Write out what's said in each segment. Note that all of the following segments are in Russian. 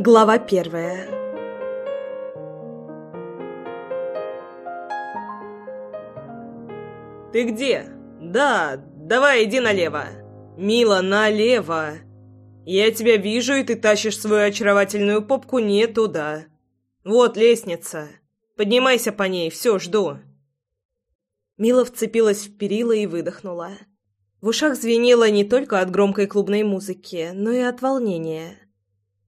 Глава первая «Ты где? Да, давай иди налево. Мила, налево. Я тебя вижу, и ты тащишь свою очаровательную попку не туда. Вот лестница. Поднимайся по ней, все, жду». Мила вцепилась в перила и выдохнула. В ушах звенело не только от громкой клубной музыки, но и от волнения.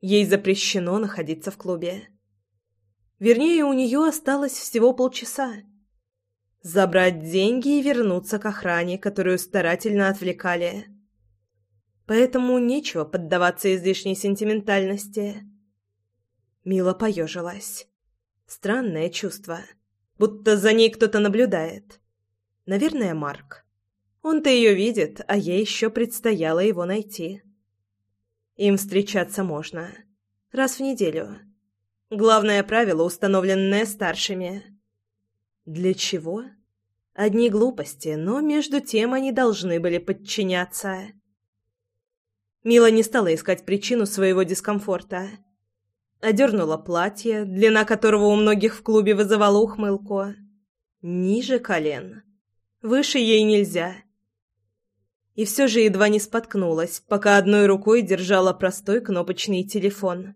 Ей запрещено находиться в клубе. Вернее, у нее осталось всего полчаса. Забрать деньги и вернуться к охране, которую старательно отвлекали. Поэтому нечего поддаваться излишней сентиментальности. Мила поежилась. Странное чувство. Будто за ней кто-то наблюдает. Наверное, Марк. Он-то ее видит, а ей еще предстояло его найти. Им встречаться можно. Раз в неделю. Главное правило, установленное старшими. Для чего? Одни глупости, но между тем они должны были подчиняться. Мила не стала искать причину своего дискомфорта. Одернула платье, длина которого у многих в клубе вызывала ухмылку. Ниже колен. Выше ей нельзя и все же едва не споткнулась, пока одной рукой держала простой кнопочный телефон.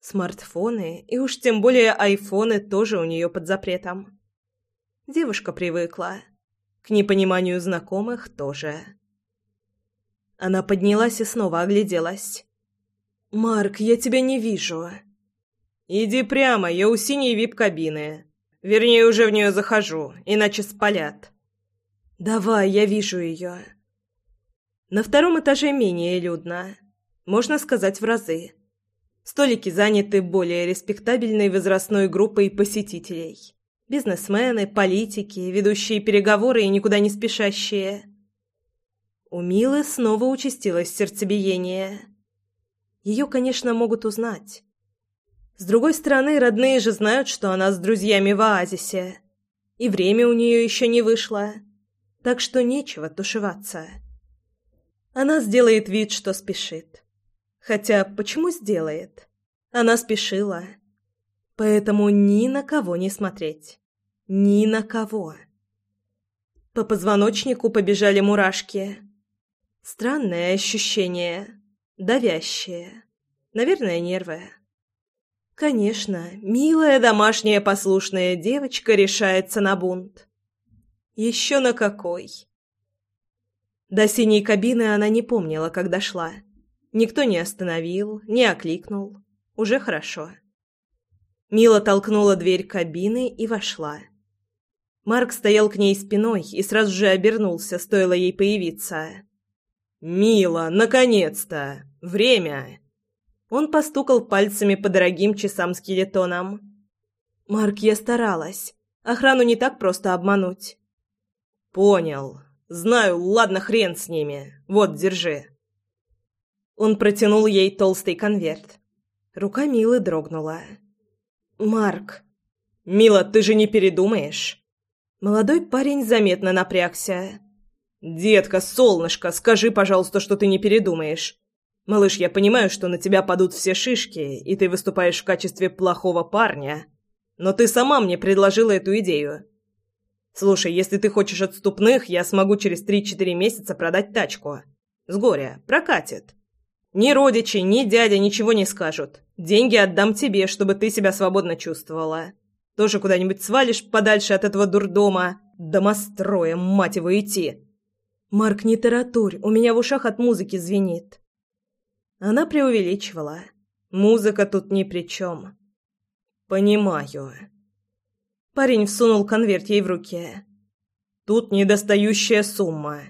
Смартфоны, и уж тем более айфоны, тоже у нее под запретом. Девушка привыкла. К непониманию знакомых тоже. Она поднялась и снова огляделась. «Марк, я тебя не вижу». «Иди прямо, я у синей вип-кабины. Вернее, уже в нее захожу, иначе спалят». «Давай, я вижу ее». На втором этаже менее людно. Можно сказать, в разы. Столики заняты более респектабельной возрастной группой посетителей. Бизнесмены, политики, ведущие переговоры и никуда не спешащие. У Милы снова участилось сердцебиение. Ее, конечно, могут узнать. С другой стороны, родные же знают, что она с друзьями в оазисе. И время у нее еще не вышло. Так что нечего тушеваться. Она сделает вид, что спешит. Хотя почему сделает? Она спешила. Поэтому ни на кого не смотреть. Ни на кого. По позвоночнику побежали мурашки. Странное ощущение. Давящее. Наверное, нервы. Конечно, милая домашняя послушная девочка решается на бунт. Еще на какой? До синей кабины она не помнила, как дошла. Никто не остановил, не окликнул. Уже хорошо. Мила толкнула дверь кабины и вошла. Марк стоял к ней спиной и сразу же обернулся, стоило ей появиться. «Мила, наконец-то! Время!» Он постукал пальцами по дорогим часам-скелетонам. «Марк, я старалась. Охрану не так просто обмануть». «Понял. Знаю, ладно, хрен с ними. Вот, держи. Он протянул ей толстый конверт. Рука Милы дрогнула. Марк. Мила, ты же не передумаешь? Молодой парень заметно напрягся. Детка, солнышко, скажи, пожалуйста, что ты не передумаешь. Малыш, я понимаю, что на тебя падут все шишки, и ты выступаешь в качестве плохого парня, но ты сама мне предложила эту идею. Слушай, если ты хочешь отступных, я смогу через три-четыре месяца продать тачку. С горя. Прокатит. Ни родичи, ни дядя ничего не скажут. Деньги отдам тебе, чтобы ты себя свободно чувствовала. Тоже куда-нибудь свалишь подальше от этого дурдома. Домостроя, мать его, идти. Марк, не таратурь, у меня в ушах от музыки звенит. Она преувеличивала. Музыка тут ни при чем. Понимаю. Парень всунул конверт ей в руки. «Тут недостающая сумма.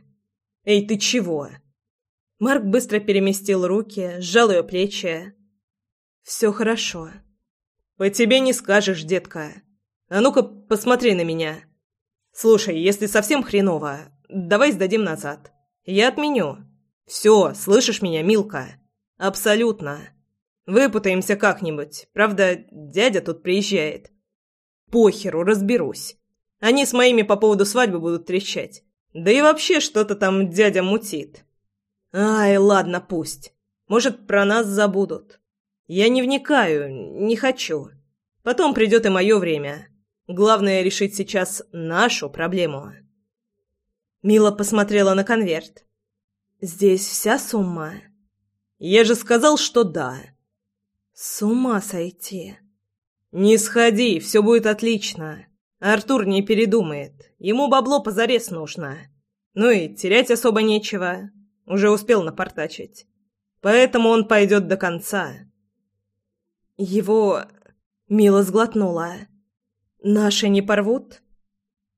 Эй, ты чего?» Марк быстро переместил руки, сжал ее плечи. «Все хорошо». «По тебе не скажешь, детка. А ну-ка, посмотри на меня. Слушай, если совсем хреново, давай сдадим назад. Я отменю. Все, слышишь меня, Милка? Абсолютно. Выпутаемся как-нибудь. Правда, дядя тут приезжает. Похеру, разберусь. Они с моими по поводу свадьбы будут трещать. Да и вообще что-то там дядя мутит. Ай, ладно, пусть. Может, про нас забудут. Я не вникаю, не хочу. Потом придет и мое время. Главное решить сейчас нашу проблему. Мила посмотрела на конверт. Здесь вся сумма. Я же сказал, что да. С ума сойти. Не сходи, все будет отлично. Артур не передумает. Ему бабло позарез нужно. Ну и терять особо нечего. Уже успел напортачить. Поэтому он пойдет до конца. Его... Мила сглотнула. Наши не порвут?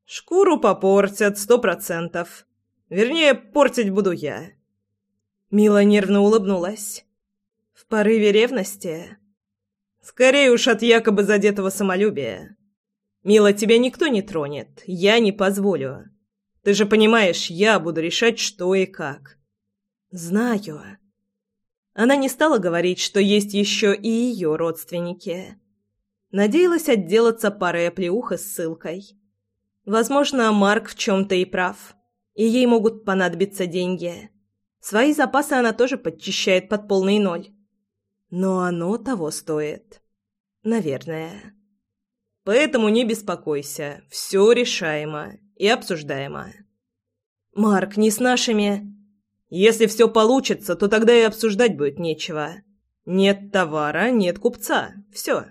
Шкуру попортят сто процентов. Вернее, портить буду я. Мила нервно улыбнулась. В порыве ревности? Скорее уж от якобы задетого самолюбия. Мила, тебя никто не тронет. Я не позволю. Ты же понимаешь, я буду решать, что и как. Знаю. Она не стала говорить, что есть еще и ее родственники. Надеялась отделаться парой оплеух и ссылкой. Возможно, Марк в чем-то и прав, и ей могут понадобиться деньги. Свои запасы она тоже подчищает под полный ноль. Но оно того стоит. Наверное. Поэтому не беспокойся, все решаемо и обсуждаемо. Марк, не с нашими... Если все получится, то тогда и обсуждать будет нечего. Нет товара, нет купца. Все.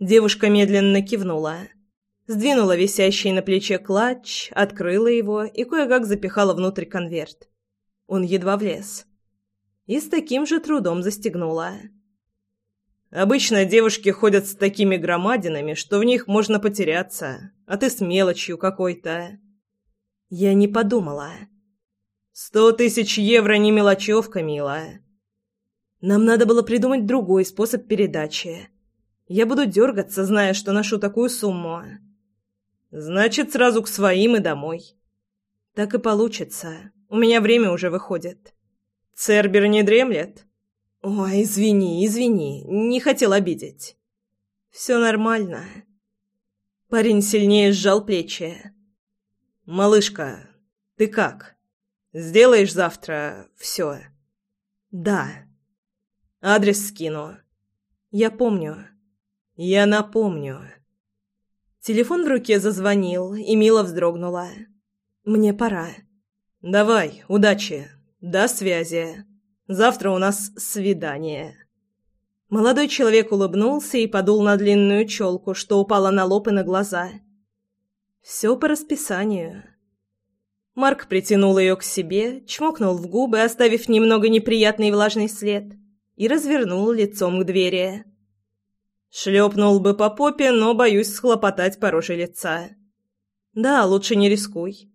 Девушка медленно кивнула. Сдвинула висящий на плече клатч, открыла его и кое-как запихала внутрь конверт. Он едва влез. И с таким же трудом застегнула. Обычно девушки ходят с такими громадинами, что в них можно потеряться, а ты с мелочью какой-то. Я не подумала. Сто тысяч евро не мелочевка, милая. Нам надо было придумать другой способ передачи. Я буду дергаться, зная, что ношу такую сумму. Значит, сразу к своим и домой. Так и получится. У меня время уже выходит. Цербер не дремлет? Ой, извини, извини, не хотел обидеть. Все нормально. Парень сильнее сжал плечи. Малышка, ты как? Сделаешь завтра все? Да. Адрес скину. Я помню. Я напомню. Телефон в руке зазвонил, и Мила вздрогнула. Мне пора. Давай, удачи. До связи. Завтра у нас свидание. Молодой человек улыбнулся и подул на длинную челку, что упала на лоб и на глаза. Все по расписанию. Марк притянул ее к себе, чмокнул в губы, оставив немного неприятный влажный след, и развернул лицом к двери. Шлепнул бы по попе, но боюсь схлопотать по лица. Да, лучше не рискуй.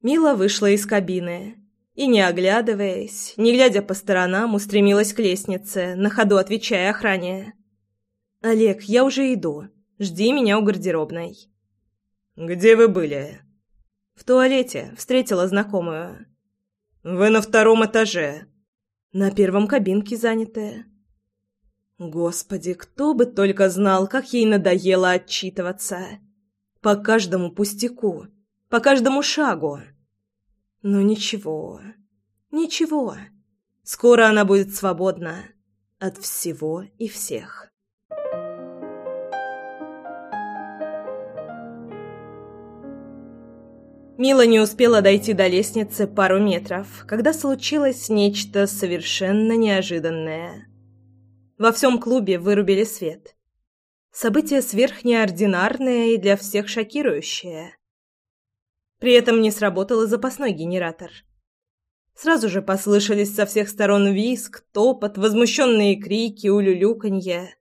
Мила вышла из кабины и, не оглядываясь, не глядя по сторонам, устремилась к лестнице, на ходу отвечая охране. «Олег, я уже иду. Жди меня у гардеробной». «Где вы были?» «В туалете. Встретила знакомую». «Вы на втором этаже?» «На первом кабинке заняты». Господи, кто бы только знал, как ей надоело отчитываться. По каждому пустяку, по каждому шагу. Но ничего, ничего. Скоро она будет свободна от всего и всех. Мила не успела дойти до лестницы пару метров, когда случилось нечто совершенно неожиданное. Во всем клубе вырубили свет. Событие сверхнеординарное и для всех шокирующее. При этом не сработал и запасной генератор. Сразу же послышались со всех сторон визг, топот, возмущенные крики, улюлюканье.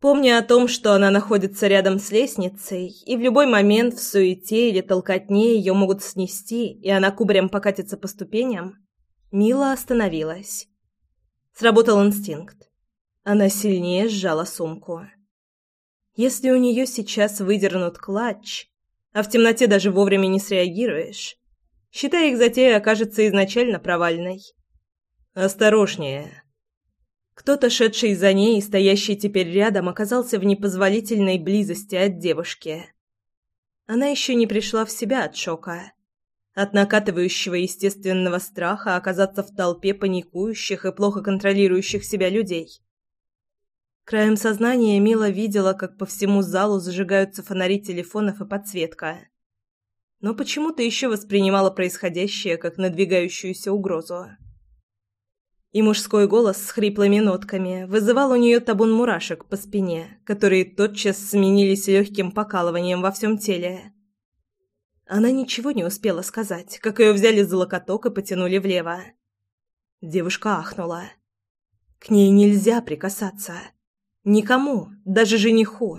Помня о том, что она находится рядом с лестницей, и в любой момент в суете или толкотне ее могут снести, и она кубарем покатится по ступеням, Мила остановилась. Сработал инстинкт. Она сильнее сжала сумку. Если у нее сейчас выдернут клатч, а в темноте даже вовремя не среагируешь, считай, их затея окажется изначально провальной. «Осторожнее!» Кто-то, шедший за ней и стоящий теперь рядом, оказался в непозволительной близости от девушки. Она еще не пришла в себя от шока. от накатывающего естественного страха оказаться в толпе паникующих и плохо контролирующих себя людей. Краем сознания Мила видела, как по всему залу зажигаются фонари телефонов и подсветка. Но почему-то еще воспринимала происходящее как надвигающуюся угрозу. И мужской голос с хриплыми нотками вызывал у нее табун мурашек по спине, которые тотчас сменились легким покалыванием во всем теле. Она ничего не успела сказать, как ее взяли за локоток и потянули влево. Девушка ахнула. К ней нельзя прикасаться. Никому, даже жениху.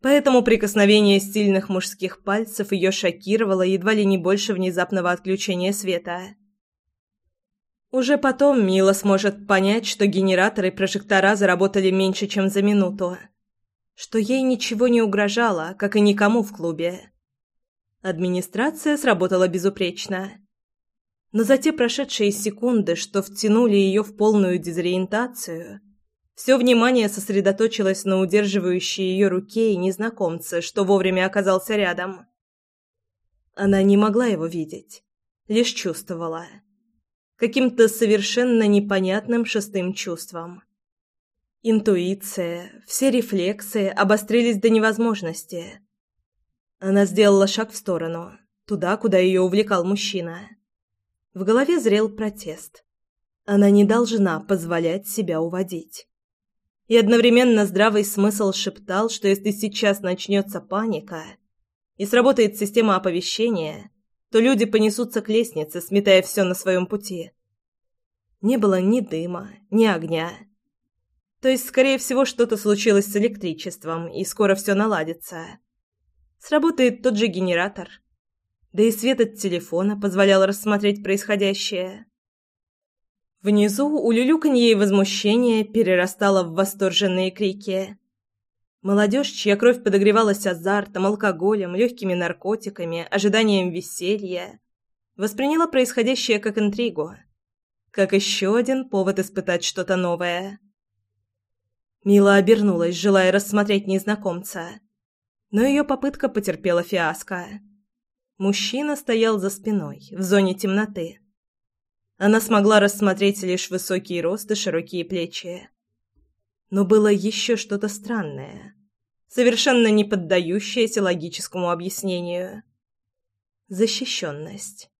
Поэтому прикосновение стильных мужских пальцев ее шокировало едва ли не больше внезапного отключения света. Уже потом Мила сможет понять, что генераторы и прожектора заработали меньше, чем за минуту. Что ей ничего не угрожало, как и никому в клубе. Администрация сработала безупречно. Но за те прошедшие секунды, что втянули ее в полную дезориентацию, все внимание сосредоточилось на удерживающей ее руке и незнакомце, что вовремя оказался рядом. Она не могла его видеть, лишь чувствовала. Каким-то совершенно непонятным шестым чувством. Интуиция, все рефлексы обострились до невозможности. Она сделала шаг в сторону, туда, куда ее увлекал мужчина. В голове зрел протест. Она не должна позволять себя уводить. И одновременно здравый смысл шептал, что если сейчас начнется паника и сработает система оповещения, то люди понесутся к лестнице, сметая все на своем пути. Не было ни дыма, ни огня. То есть, скорее всего, что-то случилось с электричеством, и скоро все наладится. Сработает тот же генератор. Да и свет от телефона позволял рассмотреть происходящее. Внизу улюлюканье и возмущение перерастало в восторженные крики. Молодежь, чья кровь подогревалась азартом, алкоголем, легкими наркотиками, ожиданием веселья, восприняла происходящее как интригу, как еще один повод испытать что-то новое. Мила обернулась, желая рассмотреть незнакомца но ее попытка потерпела фиаско. Мужчина стоял за спиной, в зоне темноты. Она смогла рассмотреть лишь высокий рост и широкие плечи. Но было еще что-то странное, совершенно не поддающееся логическому объяснению. Защищенность.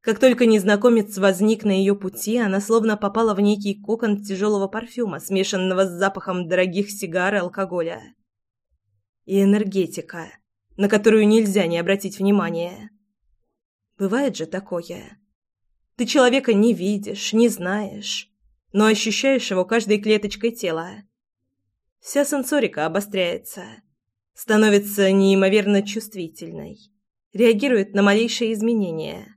Как только незнакомец возник на ее пути, она словно попала в некий кокон тяжелого парфюма, смешанного с запахом дорогих сигар и алкоголя и энергетика, на которую нельзя не обратить внимания. Бывает же такое. Ты человека не видишь, не знаешь, но ощущаешь его каждой клеточкой тела. Вся сенсорика обостряется, становится неимоверно чувствительной, реагирует на малейшие изменения.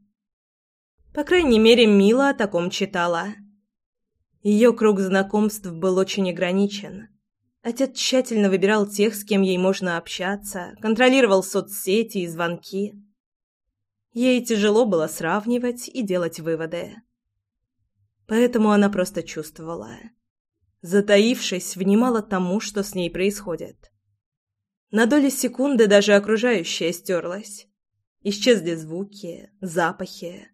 По крайней мере, Мила о таком читала. Ее круг знакомств был очень ограничен. Отец тщательно выбирал тех, с кем ей можно общаться, контролировал соцсети и звонки. Ей тяжело было сравнивать и делать выводы. Поэтому она просто чувствовала. Затаившись, внимала тому, что с ней происходит. На доли секунды даже окружающее стерлось. Исчезли звуки, запахи.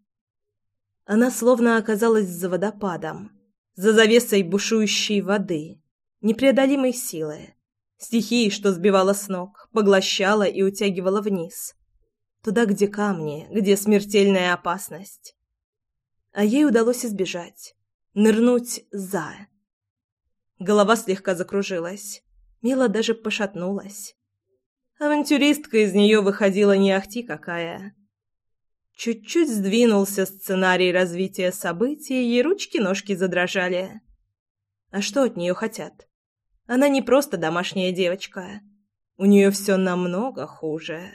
Она словно оказалась за водопадом, за завесой бушующей воды, непреодолимой силы, стихии, что сбивала с ног, поглощала и утягивала вниз. Туда, где камни, где смертельная опасность. А ей удалось избежать. Нырнуть за. Голова слегка закружилась. Мила даже пошатнулась. Авантюристка из нее выходила не ахти какая. Чуть-чуть сдвинулся сценарий развития событий, и ручки-ножки задрожали. А что от нее хотят? Она не просто домашняя девочка. У нее все намного хуже.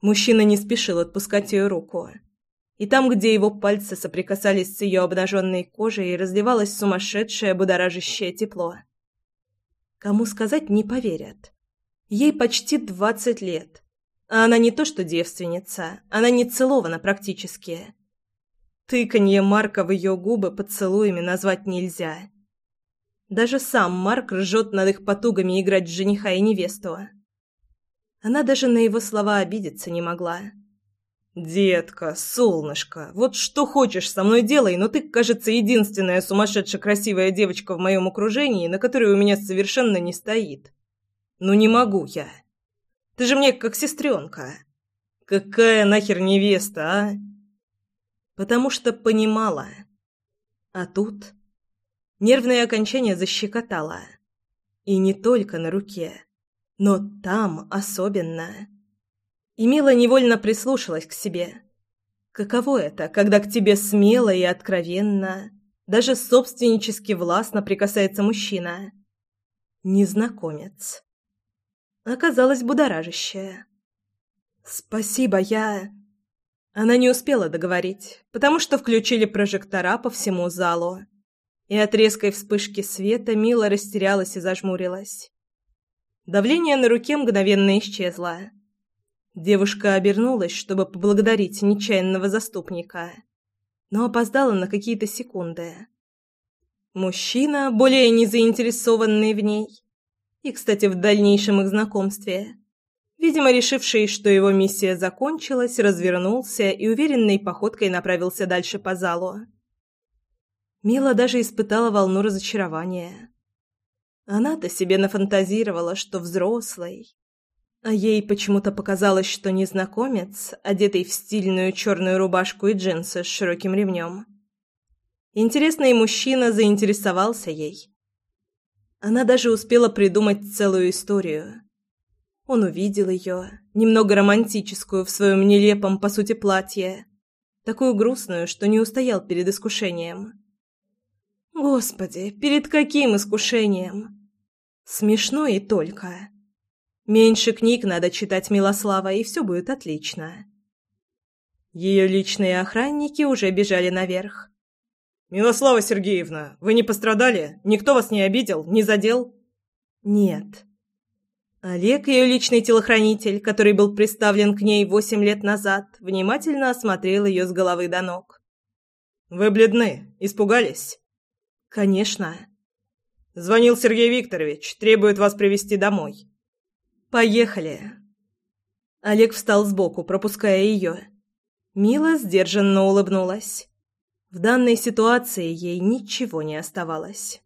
Мужчина не спешил отпускать ее руку. И там, где его пальцы соприкасались с ее обнаженной кожей, разливалось сумасшедшее будоражащее тепло. Кому сказать не поверят. Ей почти двадцать лет. А она не то что девственница, она не целована практически. Тыканье Марка в ее губы поцелуями назвать нельзя. Даже сам Марк ржет над их потугами играть жениха и невесту. Она даже на его слова обидеться не могла. «Детка, солнышко, вот что хочешь со мной делай, но ты, кажется, единственная сумасшедшая красивая девочка в моем окружении, на которой у меня совершенно не стоит. Ну не могу я. Ты же мне как сестренка. Какая нахер невеста, а?» Потому что понимала. А тут нервное окончание защекотало. И не только на руке, но там особенно. И Мила невольно прислушалась к себе. Каково это, когда к тебе смело и откровенно, даже собственнически властно прикасается мужчина? Незнакомец. Оказалось будоражащее. «Спасибо, я...» Она не успела договорить, потому что включили прожектора по всему залу. И от резкой вспышки света Мила растерялась и зажмурилась. Давление на руке мгновенно исчезло. Девушка обернулась, чтобы поблагодарить нечаянного заступника, но опоздала на какие-то секунды. Мужчина, более не заинтересованный в ней, и, кстати, в дальнейшем их знакомстве, видимо, решивший, что его миссия закончилась, развернулся и уверенной походкой направился дальше по залу. Мила даже испытала волну разочарования. Она-то себе нафантазировала, что взрослый, а ей почему-то показалось, что незнакомец, одетый в стильную черную рубашку и джинсы с широким ремнем. Интересный мужчина заинтересовался ей. Она даже успела придумать целую историю. Он увидел ее, немного романтическую в своем нелепом, по сути, платье, такую грустную, что не устоял перед искушением. Господи, перед каким искушением? Смешно и только. Меньше книг надо читать Милослава, и все будет отлично. Ее личные охранники уже бежали наверх. «Милослава Сергеевна, вы не пострадали? Никто вас не обидел, не задел?» «Нет». Олег, ее личный телохранитель, который был приставлен к ней восемь лет назад, внимательно осмотрел ее с головы до ног. «Вы бледны. Испугались?» «Конечно». «Звонил Сергей Викторович. Требует вас привезти домой». «Поехали!» Олег встал сбоку, пропуская ее. Мила сдержанно улыбнулась. В данной ситуации ей ничего не оставалось.